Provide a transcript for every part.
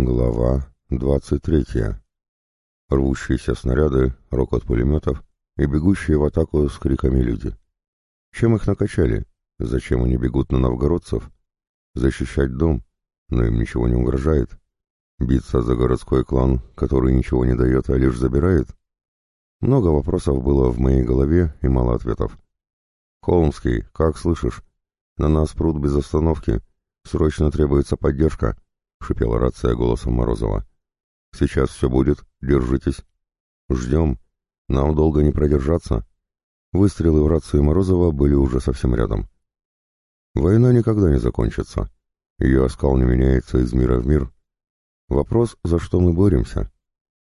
Глава 23. Рвущиеся снаряды, рокот пулеметов и бегущие в атаку с криками люди. Чем их накачали? Зачем они бегут на новгородцев? Защищать дом, но им ничего не угрожает. Биться за городской клан, который ничего не дает, а лишь забирает? Много вопросов было в моей голове и мало ответов. «Холмский, как слышишь? На нас пруд без остановки. Срочно требуется поддержка», — шипела рация голосом Морозова. «Сейчас все будет. Держитесь. Ждем. Нам долго не продержаться». Выстрелы в рацию Морозова были уже совсем рядом. Война никогда не закончится. Ее оскал не меняется из мира в мир. Вопрос, за что мы боремся.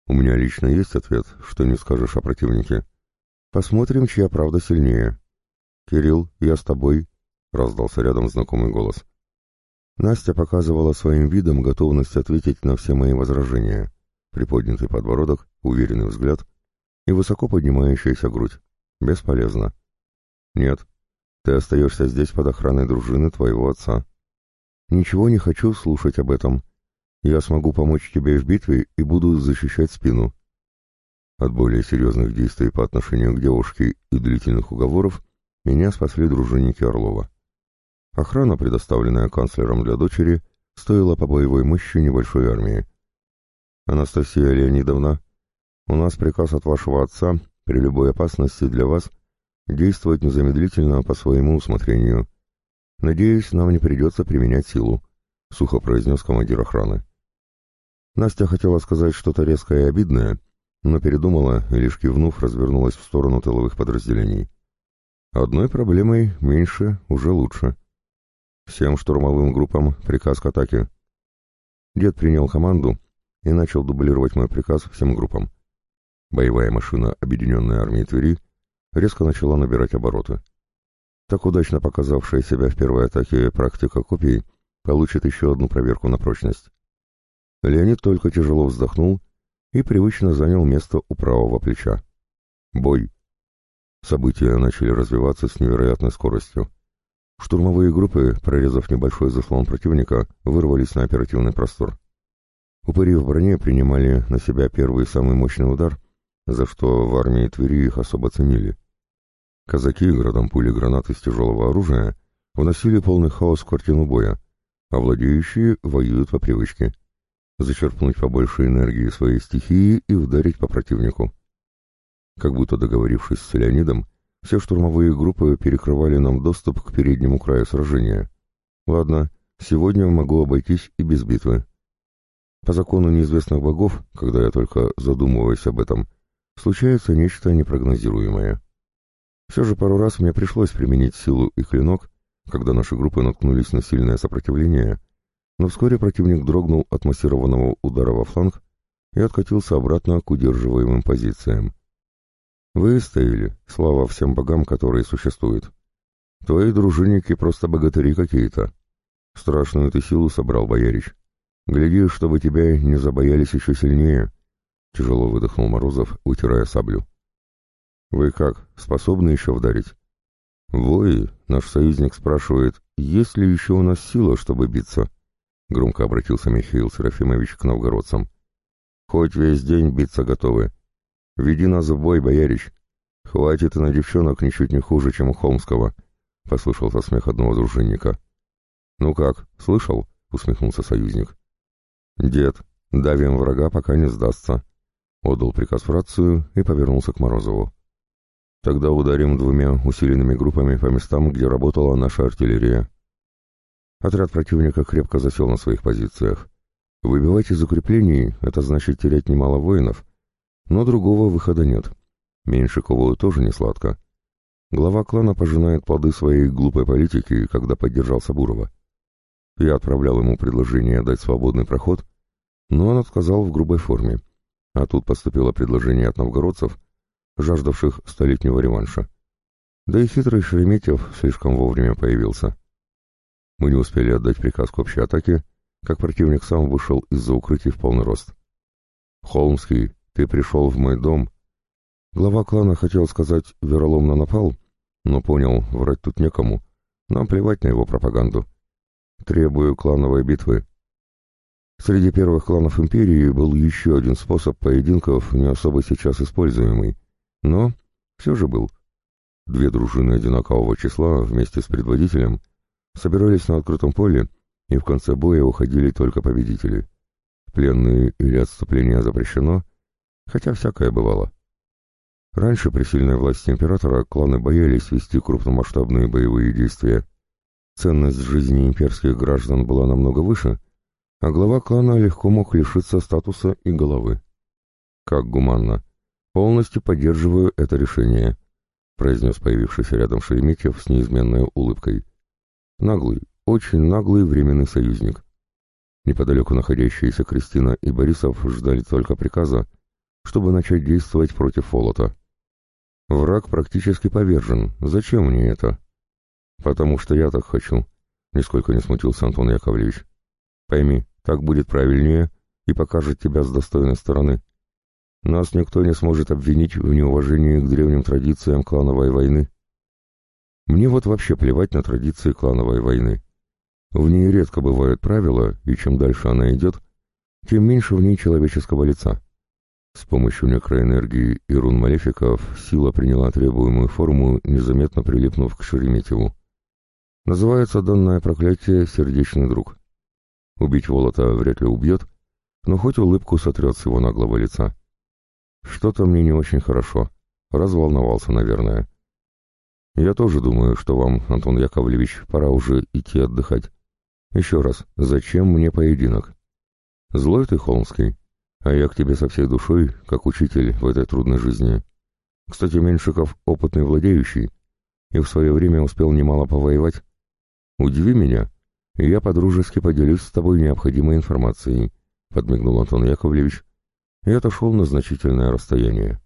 У меня лично есть ответ, что не скажешь о противнике. Посмотрим, чья правда сильнее. «Кирилл, я с тобой», — раздался рядом знакомый голос. Настя показывала своим видом готовность ответить на все мои возражения. Приподнятый подбородок, уверенный взгляд и высоко поднимающаяся грудь. Бесполезно. Нет, ты остаешься здесь под охраной дружины твоего отца. Ничего не хочу слушать об этом. Я смогу помочь тебе в битве и буду защищать спину. От более серьезных действий по отношению к девушке и длительных уговоров меня спасли дружинники Орлова. Охрана, предоставленная канцлером для дочери, стоила по боевой мощи небольшой армии. «Анастасия Леонидовна, у нас приказ от вашего отца при любой опасности для вас действовать незамедлительно по своему усмотрению. Надеюсь, нам не придется применять силу», — сухо произнес командир охраны. Настя хотела сказать что-то резкое и обидное, но передумала и лишь кивнув развернулась в сторону тыловых подразделений. Одной проблемой меньше уже лучше. Всем штурмовым группам приказ к атаке. Дед принял команду и начал дублировать мой приказ всем группам. Боевая машина Объединенной армии Твери резко начала набирать обороты. Так удачно показавшая себя в первой атаке практика копий получит еще одну проверку на прочность. Леонид только тяжело вздохнул и привычно занял место у правого плеча. Бой. События начали развиваться с невероятной скоростью. Штурмовые группы, прорезав небольшой заслон противника, вырвались на оперативный простор. Упыри в броне принимали на себя первый самый мощный удар, за что в армии Твери их особо ценили. Казаки, градом пули гранат из тяжелого оружия, вносили полный хаос в картину боя, а владеющие воюют по привычке. Зачерпнуть побольше энергии своей стихии и ударить по противнику. Как будто договорившись с Леонидом, все штурмовые группы перекрывали нам доступ к переднему краю сражения. Ладно, сегодня могу обойтись и без битвы. По закону неизвестных богов, когда я только задумываюсь об этом, случается нечто непрогнозируемое. Все же пару раз мне пришлось применить силу и клинок, когда наши группы наткнулись на сильное сопротивление, но вскоре противник дрогнул от массированного удара во фланг и откатился обратно к удерживаемым позициям. Выстояли, слава всем богам, которые существуют. Твои дружинники просто богатыри какие-то. Страшную ты силу собрал, боярич. Гляди, чтобы тебя не забоялись еще сильнее. Тяжело выдохнул Морозов, утирая саблю. Вы как, способны еще вдарить? Вои, наш союзник спрашивает, есть ли еще у нас сила, чтобы биться? Громко обратился Михаил Серафимович к новгородцам. Хоть весь день биться готовы, «Веди нас в бой, боярич! Хватит и на девчонок ничуть не хуже, чем у Холмского!» — послышался смех одного дружинника. «Ну как, слышал?» — усмехнулся союзник. «Дед, давим врага, пока не сдастся», — отдал приказ в рацию и повернулся к Морозову. «Тогда ударим двумя усиленными группами по местам, где работала наша артиллерия». Отряд противника крепко засел на своих позициях. Выбивать из укреплений — это значит терять немало воинов, но другого выхода нет. Меньшикову тоже не сладко. Глава клана пожинает плоды своей глупой политики, когда поддержал Сабурова. Я отправлял ему предложение дать свободный проход, но он отказал в грубой форме. А тут поступило предложение от новгородцев, жаждавших столетнего реванша. Да и хитрый Шереметьев слишком вовремя появился. Мы не успели отдать приказ к общей атаке, как противник сам вышел из-за укрытий в полный рост. Холмский, «Ты пришел в мой дом». Глава клана хотел сказать «вероломно напал», но понял, врать тут некому. Нам плевать на его пропаганду. Требую клановой битвы. Среди первых кланов империи был еще один способ поединков, не особо сейчас используемый, но все же был. Две дружины одинакового числа вместе с предводителем собирались на открытом поле, и в конце боя уходили только победители. Пленные или отступление запрещено, хотя всякое бывало. Раньше при сильной власти императора кланы боялись вести крупномасштабные боевые действия. Ценность жизни имперских граждан была намного выше, а глава клана легко мог лишиться статуса и головы. Как гуманно. Полностью поддерживаю это решение, произнес появившийся рядом Шереметьев с неизменной улыбкой. Наглый, очень наглый временный союзник. Неподалеку находящиеся Кристина и Борисов ждали только приказа, чтобы начать действовать против Фолота. Враг практически повержен. Зачем мне это? Потому что я так хочу, нисколько не смутился Антон Яковлевич. Пойми, так будет правильнее и покажет тебя с достойной стороны. Нас никто не сможет обвинить в неуважении к древним традициям клановой войны. Мне вот вообще плевать на традиции клановой войны. В ней редко бывают правила, и чем дальше она идет, тем меньше в ней человеческого лица. С помощью некроэнергии и рун малефиков сила приняла требуемую форму, незаметно прилипнув к Шереметьеву. Называется данное проклятие «Сердечный друг». Убить Волота вряд ли убьет, но хоть улыбку сотрет с его наглого лица. Что-то мне не очень хорошо. Разволновался, наверное. Я тоже думаю, что вам, Антон Яковлевич, пора уже идти отдыхать. Еще раз, зачем мне поединок? Злой ты, Холмский? А я к тебе со всей душой, как учитель в этой трудной жизни. Кстати, Меньшиков — опытный владеющий, и в свое время успел немало повоевать. Удиви меня, и я подружески поделюсь с тобой необходимой информацией», — подмигнул Антон Яковлевич и отошел на значительное расстояние.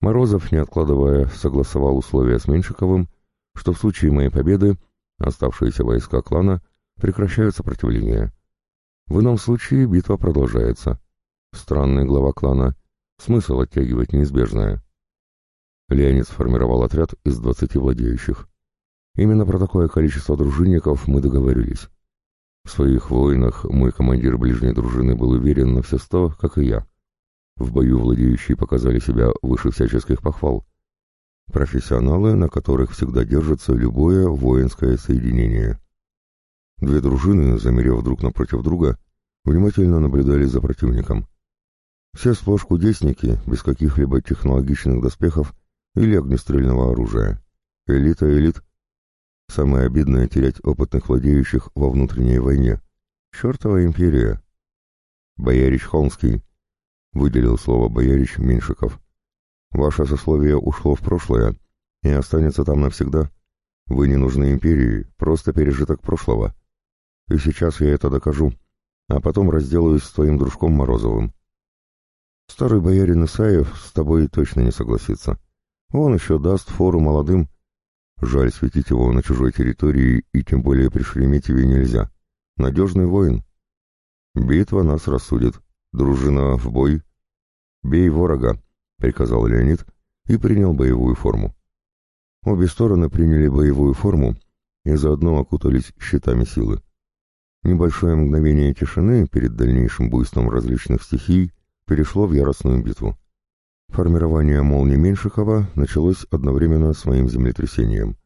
Морозов, не откладывая, согласовал условия с Меньшиковым, что в случае моей победы оставшиеся войска клана прекращают сопротивление. В ином случае битва продолжается. Странный глава клана. Смысл оттягивать неизбежное. Леонид сформировал отряд из двадцати владеющих. Именно про такое количество дружинников мы договорились. В своих войнах мой командир ближней дружины был уверен на все сто, как и я. В бою владеющие показали себя выше всяческих похвал. Профессионалы, на которых всегда держится любое воинское соединение. Две дружины, замерев друг напротив друга, внимательно наблюдали за противником. Все сплошь кудесники, без каких-либо технологичных доспехов или огнестрельного оружия. Элита элит. Самое обидное — терять опытных владеющих во внутренней войне. Чертова империя. Боярич Холмский, — выделил слово боярич Меньшиков. Ваше сословие ушло в прошлое и останется там навсегда. Вы не нужны империи, просто пережиток прошлого. И сейчас я это докажу, а потом разделаюсь с твоим дружком Морозовым. Старый боярин Исаев с тобой точно не согласится. Он еще даст фору молодым. Жаль, светить его на чужой территории и тем более при Шереметьеве нельзя. Надежный воин. Битва нас рассудит. Дружина в бой. Бей ворога, приказал Леонид и принял боевую форму. Обе стороны приняли боевую форму и заодно окутались щитами силы. Небольшое мгновение тишины перед дальнейшим буйством различных стихий перешло в яростную битву. Формирование молнии Меньшикова началось одновременно с моим землетрясением.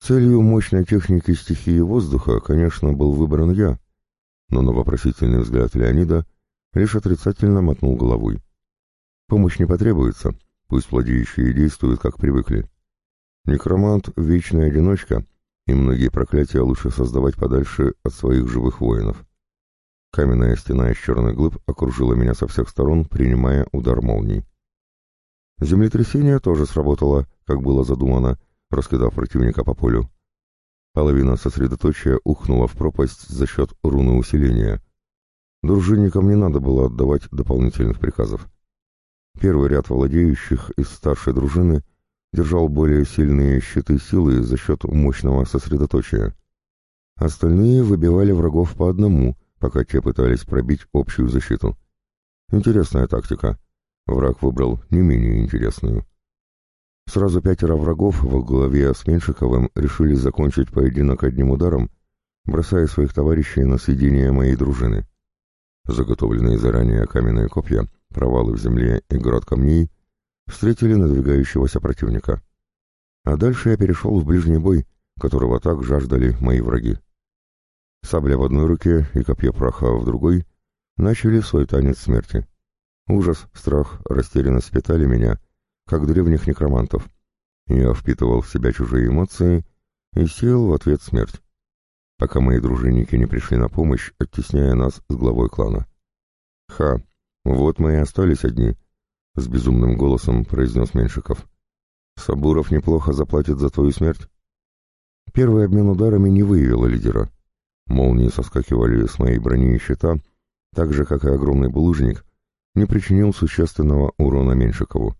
Целью мощной техники стихии воздуха, конечно, был выбран я, но на вопросительный взгляд Леонида лишь отрицательно мотнул головой. Помощь не потребуется, пусть владеющие действуют, как привыкли. Некромант — вечная одиночка, и многие проклятия лучше создавать подальше от своих живых воинов. Каменная стена из черных глыб окружила меня со всех сторон, принимая удар молний. Землетрясение тоже сработало, как было задумано, раскидав противника по полю. Половина сосредоточия ухнула в пропасть за счет руны усиления. Дружинникам не надо было отдавать дополнительных приказов. Первый ряд владеющих из старшей дружины держал более сильные щиты силы за счет мощного сосредоточия. Остальные выбивали врагов по одному — пока те пытались пробить общую защиту. Интересная тактика. Враг выбрал не менее интересную. Сразу пятеро врагов во главе с Меньшиковым решили закончить поединок одним ударом бросая своих товарищей на съедение моей дружины. Заготовленные заранее каменные копья, провалы в земле и град камней встретили надвигающегося противника. А дальше я перешел в ближний бой, которого так жаждали мои враги. Сабля в одной руке и копье праха в другой начали свой танец смерти. Ужас, страх, растерянность питали меня, как древних некромантов. Я впитывал в себя чужие эмоции и сеял в ответ смерть, пока мои дружинники не пришли на помощь, оттесняя нас с главой клана. «Ха, вот мы и остались одни», — с безумным голосом произнес Меньшиков. «Сабуров неплохо заплатит за твою смерть». Первый обмен ударами не выявил лидера. Молнии соскакивали с моей брони и щита, так же, как и огромный булыжник, не причинил существенного урона Меньшикову.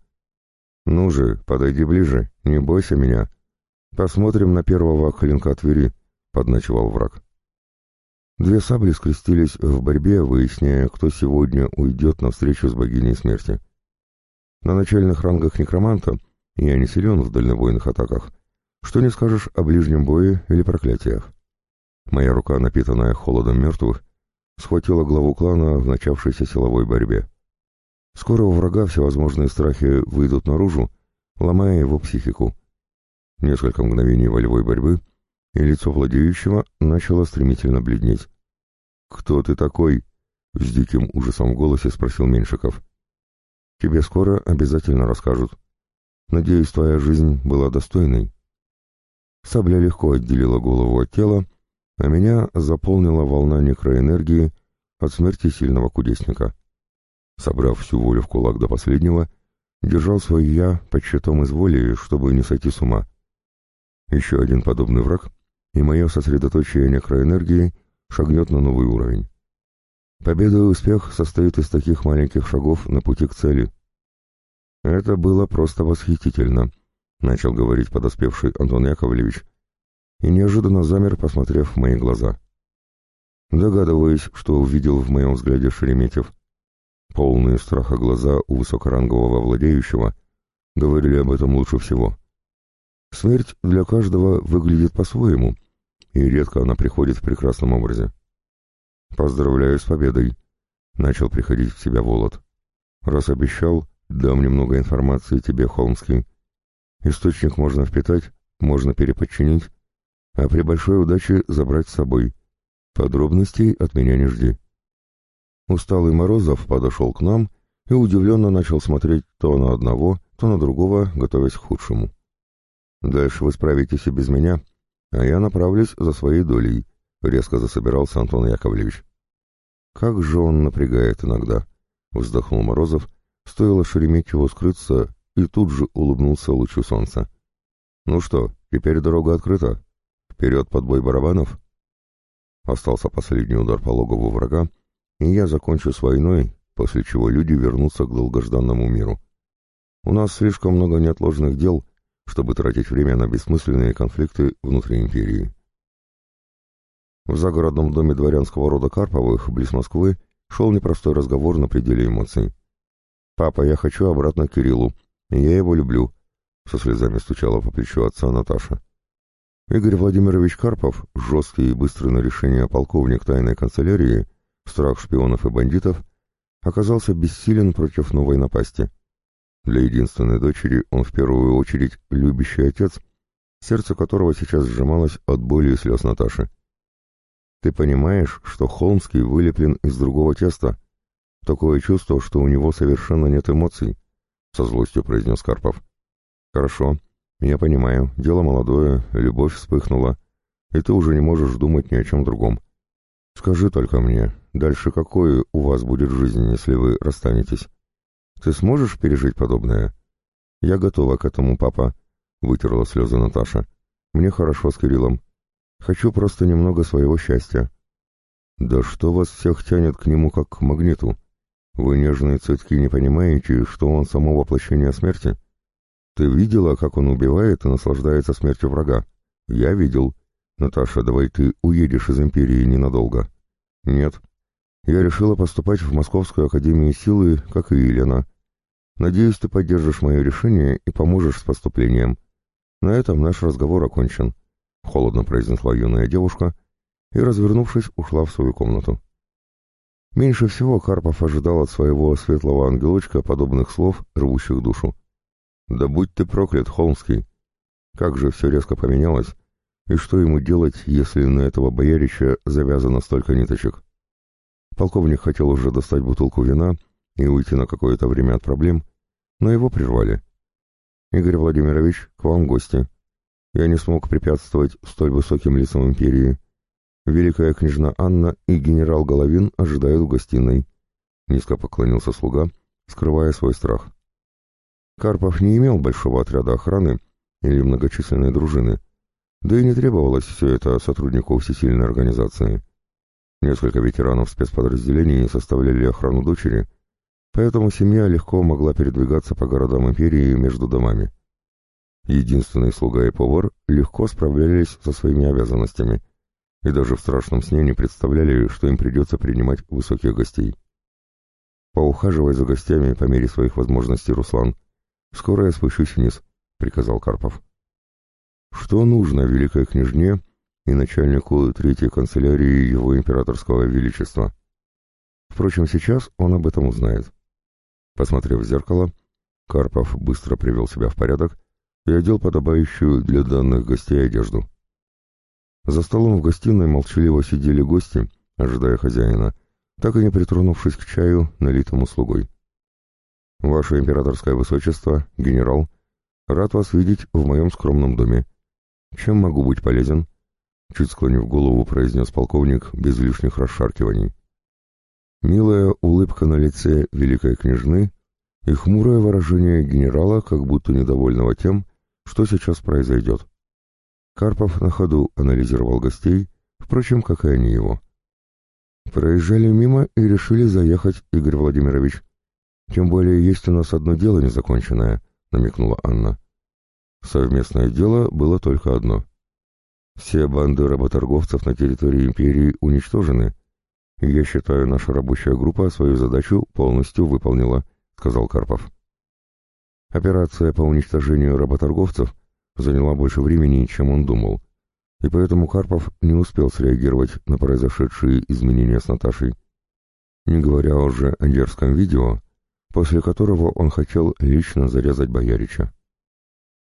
«Ну же, подойди ближе, не бойся меня. Посмотрим на первого клинка Твери», — подначивал враг. Две сабли скрестились в борьбе, выясняя, кто сегодня уйдет навстречу с богиней смерти. На начальных рангах некроманта я не силен в дальнобойных атаках, что не скажешь о ближнем бое или проклятиях. Моя рука, напитанная холодом мертвых, схватила главу клана в начавшейся силовой борьбе. Скоро у врага всевозможные страхи выйдут наружу, ломая его психику. Несколько мгновений волевой борьбы, и лицо владеющего начало стремительно бледнеть. «Кто ты такой?» — с диким ужасом в голосе спросил Меньшиков. «Тебе скоро обязательно расскажут. Надеюсь, твоя жизнь была достойной». Сабля легко отделила голову от тела, а меня заполнила волна некроэнергии от смерти сильного кудесника. Собрав всю волю в кулак до последнего, держал свой «я» под щитом из воли, чтобы не сойти с ума. Еще один подобный враг, и мое сосредоточие некроэнергии шагнет на новый уровень. Победа и успех состоит из таких маленьких шагов на пути к цели. Это было просто восхитительно, — начал говорить подоспевший Антон Яковлевич, и неожиданно замер, посмотрев в мои глаза. Догадываюсь, что увидел в моем взгляде Шереметьев. Полные страха глаза у высокорангового владеющего говорили об этом лучше всего. Смерть для каждого выглядит по-своему, и редко она приходит в прекрасном образе. «Поздравляю с победой», — начал приходить в себя Волод. «Раз обещал, дам немного информации тебе, Холмский. Источник можно впитать, можно переподчинить, а при большой удаче забрать с собой. Подробностей от меня не жди». Усталый Морозов подошел к нам и удивленно начал смотреть то на одного, то на другого, готовясь к худшему. «Дальше вы справитесь и без меня, а я направлюсь за своей долей», — резко засобирался Антон Яковлевич. «Как же он напрягает иногда», — вздохнул Морозов, стоило Шереметьеву скрыться и тут же улыбнулся лучу солнца. «Ну что, теперь дорога открыта? Вперед под бой барабанов?» Остался последний удар по логову врага, и я закончу с войной, после чего люди вернутся к долгожданному миру. У нас слишком много неотложных дел, чтобы тратить время на бессмысленные конфликты внутри империи. В загородном доме дворянского рода Карповых, близ Москвы, шел непростой разговор на пределе эмоций. «Папа, я хочу обратно к Кириллу, я его люблю», — со слезами стучала по плечу отца Наташа. Игорь Владимирович Карпов, жесткий и быстрый на решение полковник тайной канцелярии, страх шпионов и бандитов, оказался бессилен против новой напасти. Для единственной дочери он в первую очередь любящий отец, сердце которого сейчас сжималось от боли и слез Наташи. «Ты понимаешь, что Холмский вылеплен из другого теста? Такое чувство, что у него совершенно нет эмоций», — со злостью произнес Карпов. «Хорошо, я понимаю, дело молодое, любовь вспыхнула, и ты уже не можешь думать ни о чем другом. Скажи только мне, Дальше какой у вас будет жизнь, если вы расстанетесь? Ты сможешь пережить подобное? Я готова к этому, папа, — вытерла слезы Наташа. Мне хорошо с Кириллом. Хочу просто немного своего счастья. Да что вас всех тянет к нему как к магниту? Вы, нежные цветки, не понимаете, что он само воплощение смерти? Ты видела, как он убивает и наслаждается смертью врага? Я видел. Наташа, давай ты уедешь из Империи ненадолго. Нет, я решила поступать в Московскую академию силы, как и Елена. Надеюсь, ты поддержишь мое решение и поможешь с поступлением. На этом наш разговор окончен», — холодно произнесла юная девушка и, развернувшись, ушла в свою комнату. Меньше всего Карпов ожидал от своего светлого ангелочка подобных слов, рвущих душу. «Да будь ты проклят, Холмский! Как же все резко поменялось, и что ему делать, если на этого боярича завязано столько ниточек?» Полковник хотел уже достать бутылку вина и уйти на какое-то время от проблем, но его прервали. «Игорь Владимирович, к вам гости. Я не смог препятствовать столь высоким лицам империи. Великая княжна Анна и генерал Головин ожидают в гостиной». Низко поклонился слуга, скрывая свой страх. Карпов не имел большого отряда охраны или многочисленной дружины, да и не требовалось все это сотруднику всесильной организации. Несколько ветеранов спецподразделений составляли охрану дочери, поэтому семья легко могла передвигаться по городам империи между домами. Единственный слуга и повар легко справлялись со своими обязанностями и даже в страшном сне не представляли, что им придется принимать высоких гостей. «Поухаживай за гостями по мере своих возможностей, Руслан. Скоро я спущусь вниз», — приказал Карпов. «Что нужно великой княжне и начальнику третьей канцелярии его императорского величества. Впрочем, сейчас он об этом узнает. Посмотрев в зеркало, Карпов быстро привел себя в порядок и одел подобающую для данных гостей одежду. За столом в гостиной молчаливо сидели гости, ожидая хозяина, так и не притронувшись к чаю, налитому слугой. «Ваше императорское высочество, генерал, рад вас видеть в моем скромном доме. Чем могу быть полезен?» Чуть склонив голову, произнес полковник без лишних расшаркиваний. Милая улыбка на лице великой княжны и хмурое выражение генерала, как будто недовольного тем, что сейчас произойдет. Карпов на ходу анализировал гостей, впрочем, как и они его. Проезжали мимо и решили заехать, Игорь Владимирович. Тем более есть у нас одно дело незаконченное, намекнула Анна. Совместное дело было только одно — все банды работорговцев на территории империи уничтожены. Я считаю, наша рабочая группа свою задачу полностью выполнила, сказал Карпов. Операция по уничтожению работорговцев заняла больше времени, чем он думал, и поэтому Карпов не успел среагировать на произошедшие изменения с Наташей. Не говоря уже о дерзком видео, после которого он хотел лично зарезать Боярича.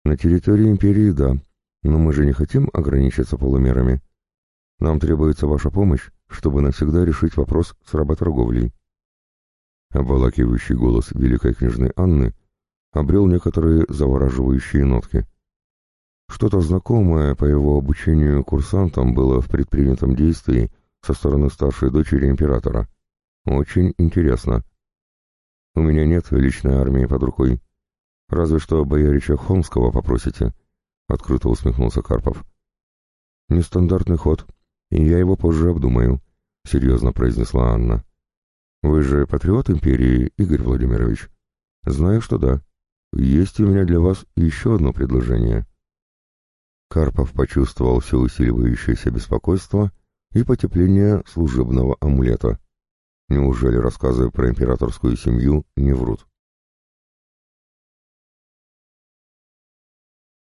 На территории империи, да, но мы же не хотим ограничиться полумерами. Нам требуется ваша помощь, чтобы навсегда решить вопрос с работорговлей. Обволакивающий голос великой княжны Анны обрел некоторые завораживающие нотки. Что-то знакомое по его обучению курсантам было в предпринятом действии со стороны старшей дочери императора. Очень интересно. У меня нет личной армии под рукой. Разве что боярича Холмского попросите —— открыто усмехнулся Карпов. «Нестандартный ход, и я его позже обдумаю», — серьезно произнесла Анна. «Вы же патриот империи, Игорь Владимирович?» «Знаю, что да. Есть у меня для вас еще одно предложение». Карпов почувствовал все усиливающееся беспокойство и потепление служебного амулета. Неужели рассказы про императорскую семью не врут?